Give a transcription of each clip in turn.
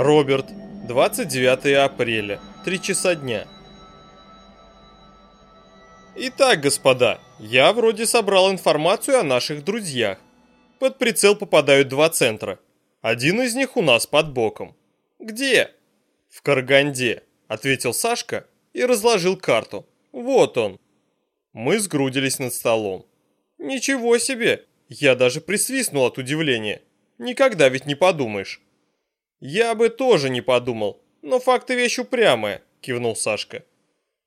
Роберт, 29 апреля, 3 часа дня. Итак, господа, я вроде собрал информацию о наших друзьях. Под прицел попадают два центра. Один из них у нас под боком. Где? В Караганде, ответил Сашка и разложил карту. Вот он. Мы сгрудились над столом. Ничего себе! Я даже присвистнул от удивления. Никогда ведь не подумаешь. Я бы тоже не подумал, но факты вещь упрямая, кивнул Сашка.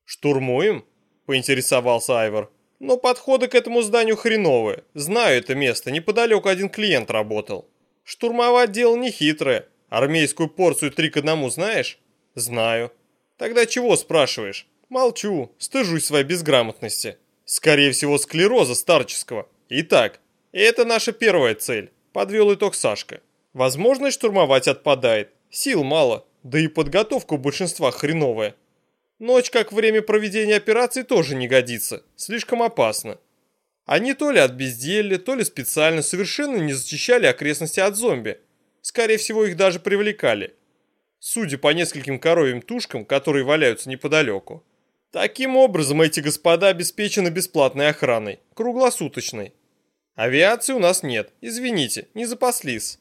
Штурмуем? Поинтересовался Айвор. Но подходы к этому зданию хреновые. Знаю это место, неподалеку один клиент работал. Штурмовать дело нехитрое. Армейскую порцию три к одному знаешь? Знаю. Тогда чего спрашиваешь? Молчу, стыжусь своей безграмотности. Скорее всего, склероза старческого. Итак, это наша первая цель, подвел итог Сашка. Возможность штурмовать отпадает, сил мало, да и подготовка у большинства хреновая. Ночь как время проведения операции тоже не годится, слишком опасно. Они то ли от безделья, то ли специально совершенно не зачищали окрестности от зомби. Скорее всего, их даже привлекали. Судя по нескольким коровьим тушкам, которые валяются неподалеку. Таким образом, эти господа обеспечены бесплатной охраной, круглосуточной. Авиации у нас нет, извините, не запаслись.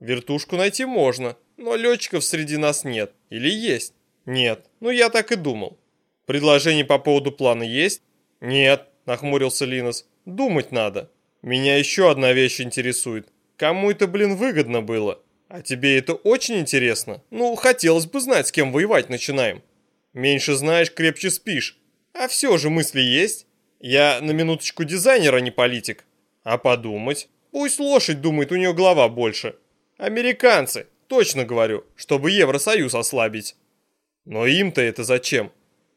Вертушку найти можно, но летчиков среди нас нет. Или есть? Нет. Ну я так и думал. Предложение по поводу плана есть? Нет, нахмурился Линос. Думать надо. Меня еще одна вещь интересует. Кому это, блин, выгодно было? А тебе это очень интересно? Ну, хотелось бы знать, с кем воевать начинаем. Меньше знаешь, крепче спишь. А все же мысли есть. Я на минуточку дизайнер, а не политик. А подумать? Пусть лошадь думает, у нее голова больше. Американцы, точно говорю, чтобы Евросоюз ослабить. Но им-то это зачем?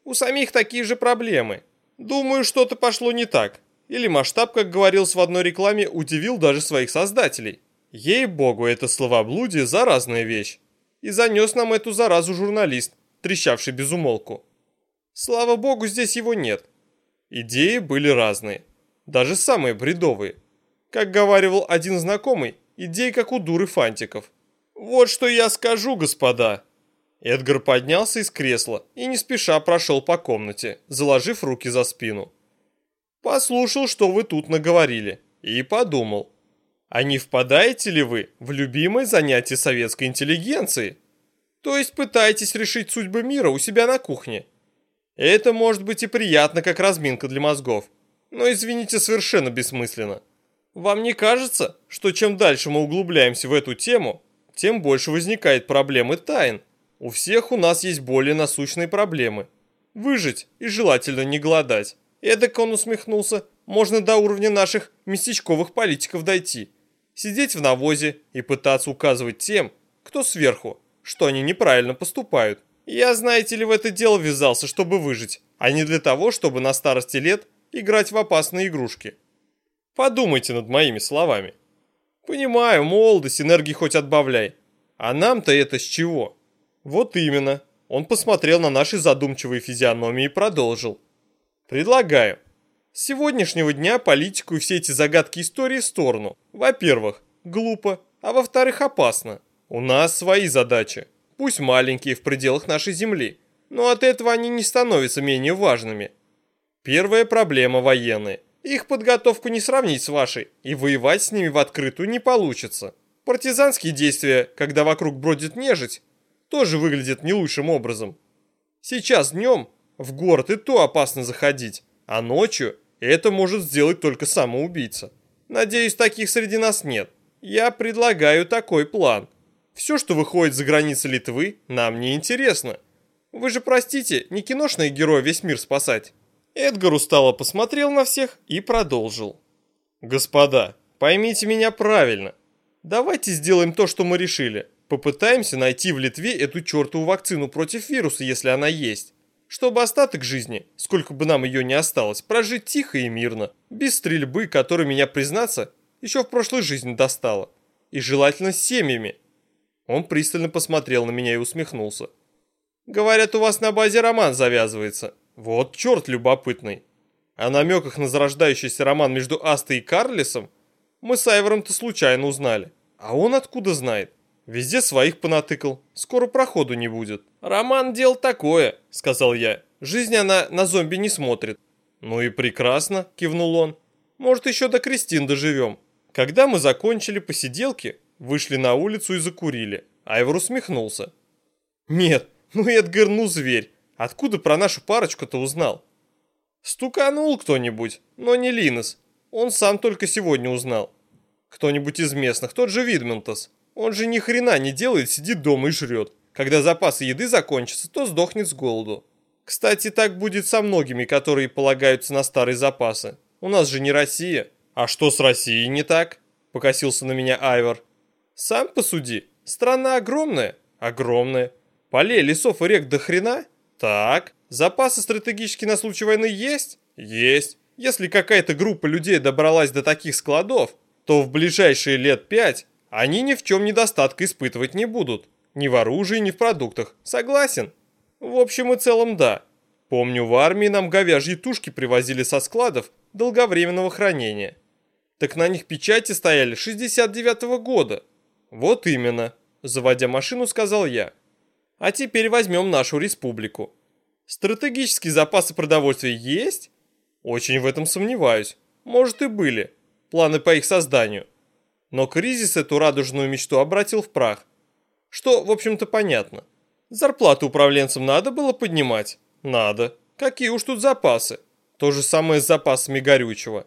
У самих такие же проблемы. Думаю, что-то пошло не так. Или масштаб, как говорилось в одной рекламе, удивил даже своих создателей. Ей-богу, это словоблудие заразная вещь. И занес нам эту заразу журналист, трещавший без умолку. Слава богу, здесь его нет. Идеи были разные. Даже самые бредовые. Как говаривал один знакомый, Идей, как у дуры фантиков. Вот что я скажу, господа. Эдгар поднялся из кресла и не спеша прошел по комнате, заложив руки за спину. Послушал, что вы тут наговорили, и подумал. А не впадаете ли вы в любимое занятие советской интеллигенции? То есть пытаетесь решить судьбы мира у себя на кухне? Это может быть и приятно, как разминка для мозгов, но, извините, совершенно бессмысленно. Вам не кажется, что чем дальше мы углубляемся в эту тему, тем больше возникает проблем и тайн? У всех у нас есть более насущные проблемы. Выжить и желательно не голодать. Эдак он усмехнулся, можно до уровня наших местечковых политиков дойти. Сидеть в навозе и пытаться указывать тем, кто сверху, что они неправильно поступают. Я, знаете ли, в это дело ввязался, чтобы выжить, а не для того, чтобы на старости лет играть в опасные игрушки. Подумайте над моими словами. Понимаю, молодость, энергии хоть отбавляй. А нам-то это с чего? Вот именно. Он посмотрел на наши задумчивые физиономии и продолжил. Предлагаю. С сегодняшнего дня политику и все эти загадки истории в сторону. Во-первых, глупо, а во-вторых, опасно. У нас свои задачи, пусть маленькие в пределах нашей Земли, но от этого они не становятся менее важными. Первая проблема военная – их подготовку не сравнить с вашей, и воевать с ними в открытую не получится. Партизанские действия, когда вокруг бродит нежить, тоже выглядят не лучшим образом. Сейчас днем в город и то опасно заходить, а ночью это может сделать только самоубийца. Надеюсь, таких среди нас нет. Я предлагаю такой план. Все, что выходит за границы Литвы, нам не интересно. Вы же, простите, не киношные герои весь мир спасать. Эдгар устало посмотрел на всех и продолжил. «Господа, поймите меня правильно. Давайте сделаем то, что мы решили. Попытаемся найти в Литве эту чертову вакцину против вируса, если она есть. Чтобы остаток жизни, сколько бы нам ее ни осталось, прожить тихо и мирно, без стрельбы, которая меня, признаться, еще в прошлой жизни достала. И желательно с семьями». Он пристально посмотрел на меня и усмехнулся. «Говорят, у вас на базе роман завязывается». Вот черт любопытный. О намеках на зарождающийся роман между Астой и Карлисом мы с Айвором-то случайно узнали. А он откуда знает? Везде своих понатыкал. Скоро проходу не будет. Роман дел такое, сказал я. Жизнь она на зомби не смотрит. Ну и прекрасно, кивнул он. Может, еще до Кристин доживем. Когда мы закончили посиделки, вышли на улицу и закурили. Айвор усмехнулся. Нет, ну Эдгар, ну зверь. Откуда про нашу парочку-то узнал? Стуканул кто-нибудь, но не Линос. Он сам только сегодня узнал. Кто-нибудь из местных, тот же Видментос. Он же ни хрена не делает, сидит дома и жрет. Когда запасы еды закончатся, то сдохнет с голоду. Кстати, так будет со многими, которые полагаются на старые запасы. У нас же не Россия. А что с Россией не так? Покосился на меня Айвор. Сам посуди. Страна огромная? Огромная. Полей, лесов и рек до хрена? Так. Запасы стратегически на случай войны есть? Есть. Если какая-то группа людей добралась до таких складов, то в ближайшие лет пять они ни в чем недостатка испытывать не будут. Ни в оружии, ни в продуктах. Согласен? В общем и целом да. Помню, в армии нам говяжьи тушки привозили со складов долговременного хранения. Так на них печати стояли 69-го года. Вот именно, заводя машину, сказал я. А теперь возьмем нашу республику. Стратегические запасы продовольствия есть? Очень в этом сомневаюсь. Может и были. Планы по их созданию. Но кризис эту радужную мечту обратил в прах. Что, в общем-то, понятно. Зарплату управленцам надо было поднимать? Надо. Какие уж тут запасы? То же самое с запасами горючего.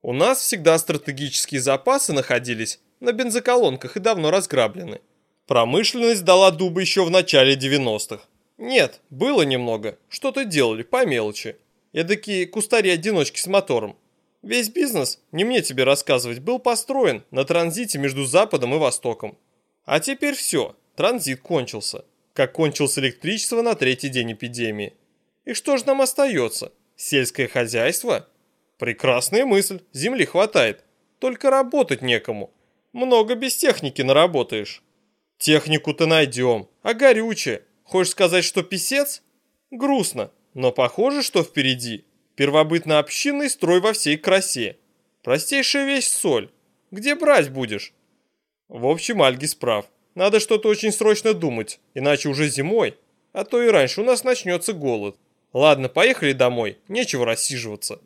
У нас всегда стратегические запасы находились на бензоколонках и давно разграблены. Промышленность дала дубы еще в начале 90-х. Нет, было немного. Что-то делали, по мелочи. Эдакие кустари-одиночки с мотором. Весь бизнес, не мне тебе рассказывать, был построен на транзите между Западом и Востоком. А теперь все, транзит кончился. Как кончилось электричество на третий день эпидемии. И что же нам остается? Сельское хозяйство? Прекрасная мысль, земли хватает. Только работать некому. Много без техники наработаешь. Технику-то найдем. А горючее? Хочешь сказать, что писец? Грустно. Но похоже, что впереди первобытно-общинный строй во всей красе. Простейшая вещь соль. Где брать будешь? В общем, Альгис прав. Надо что-то очень срочно думать, иначе уже зимой, а то и раньше у нас начнется голод. Ладно, поехали домой, нечего рассиживаться.